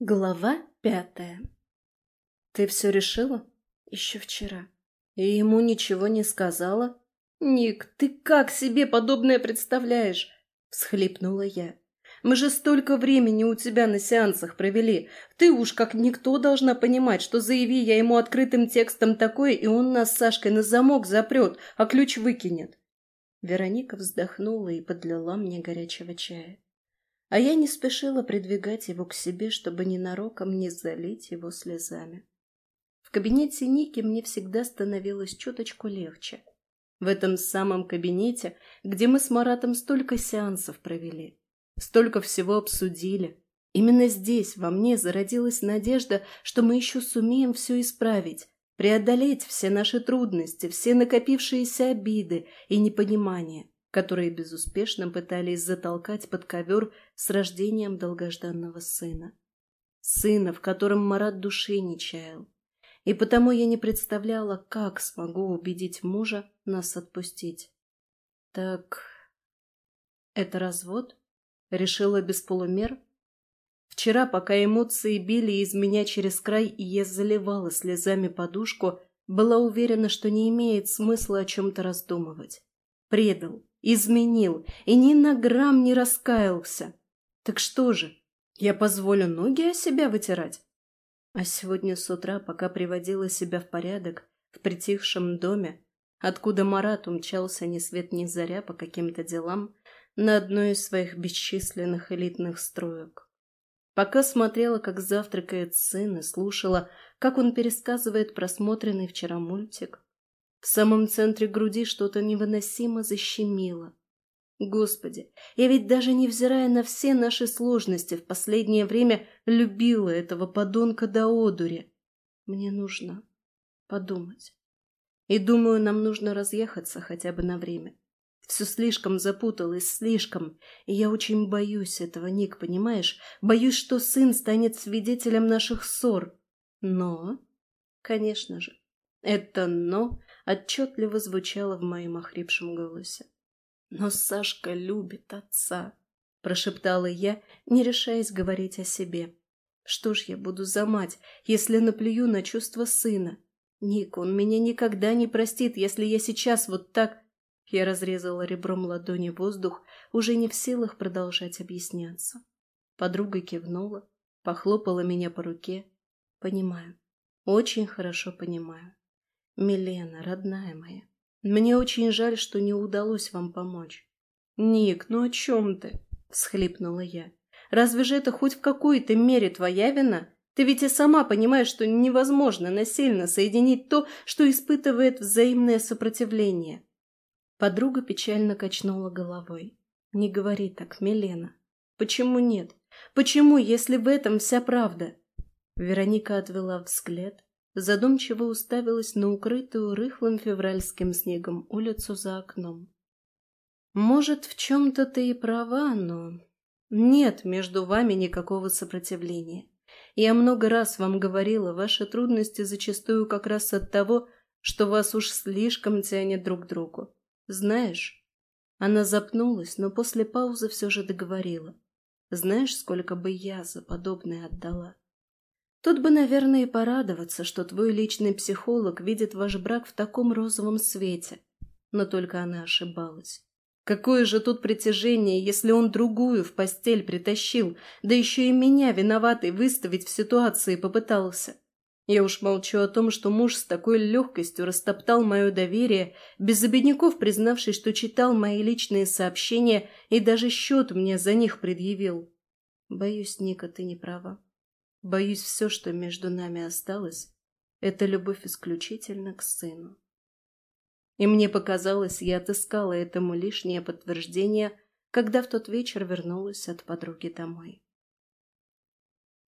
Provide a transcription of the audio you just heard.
Глава пятая. Ты все решила? Еще вчера. И ему ничего не сказала? Ник, ты как себе подобное представляешь? Всхлипнула я. Мы же столько времени у тебя на сеансах провели. Ты уж как никто должна понимать, что заяви я ему открытым текстом такое, и он нас с Сашкой на замок запрет, а ключ выкинет. Вероника вздохнула и подлила мне горячего чая а я не спешила придвигать его к себе, чтобы ненароком не залить его слезами. В кабинете Ники мне всегда становилось чуточку легче. В этом самом кабинете, где мы с Маратом столько сеансов провели, столько всего обсудили. Именно здесь во мне зародилась надежда, что мы еще сумеем все исправить, преодолеть все наши трудности, все накопившиеся обиды и непонимания которые безуспешно пытались затолкать под ковер с рождением долгожданного сына. Сына, в котором Марат души не чаял. И потому я не представляла, как смогу убедить мужа нас отпустить. Так, это развод? Решила без полумер? Вчера, пока эмоции били из меня через край, и я заливала слезами подушку, была уверена, что не имеет смысла о чем-то раздумывать. Предал, изменил и ни на грамм не раскаялся. Так что же, я позволю ноги о себя вытирать? А сегодня с утра, пока приводила себя в порядок в притихшем доме, откуда Марат умчался ни свет ни заря по каким-то делам на одной из своих бесчисленных элитных строек. Пока смотрела, как завтракает сын, и слушала, как он пересказывает просмотренный вчера мультик, в самом центре груди что-то невыносимо защемило. Господи, я ведь даже невзирая на все наши сложности в последнее время любила этого подонка до одури. Мне нужно подумать. И думаю, нам нужно разъехаться хотя бы на время. Все слишком запуталось, слишком. И я очень боюсь этого, Ник, понимаешь? Боюсь, что сын станет свидетелем наших ссор. Но, конечно же, это «но» отчетливо звучало в моем охрипшем голосе. «Но Сашка любит отца», — прошептала я, не решаясь говорить о себе. «Что ж я буду за мать, если наплюю на чувства сына? Ник, он меня никогда не простит, если я сейчас вот так...» Я разрезала ребром ладони воздух, уже не в силах продолжать объясняться. Подруга кивнула, похлопала меня по руке. «Понимаю, очень хорошо понимаю. «Милена, родная моя, мне очень жаль, что не удалось вам помочь». «Ник, ну о чем ты?» – всхлипнула я. «Разве же это хоть в какой-то мере твоя вина? Ты ведь и сама понимаешь, что невозможно насильно соединить то, что испытывает взаимное сопротивление». Подруга печально качнула головой. «Не говори так, Милена. Почему нет? Почему, если в этом вся правда?» Вероника отвела взгляд, задумчиво уставилась на укрытую рыхлым февральским снегом улицу за окном. «Может, в чем-то ты и права, но нет между вами никакого сопротивления. Я много раз вам говорила, ваши трудности зачастую как раз от того, что вас уж слишком тянет друг к другу. Знаешь...» Она запнулась, но после паузы все же договорила. «Знаешь, сколько бы я за подобное отдала?» Тут бы, наверное, и порадоваться, что твой личный психолог видит ваш брак в таком розовом свете. Но только она ошибалась. Какое же тут притяжение, если он другую в постель притащил, да еще и меня, виноватой, выставить в ситуации попытался? Я уж молчу о том, что муж с такой легкостью растоптал мое доверие, без обедняков признавшись, что читал мои личные сообщения и даже счет мне за них предъявил. Боюсь, Ника, ты не права. Боюсь, все, что между нами осталось, это любовь исключительно к сыну. И мне показалось, я отыскала этому лишнее подтверждение, когда в тот вечер вернулась от подруги домой.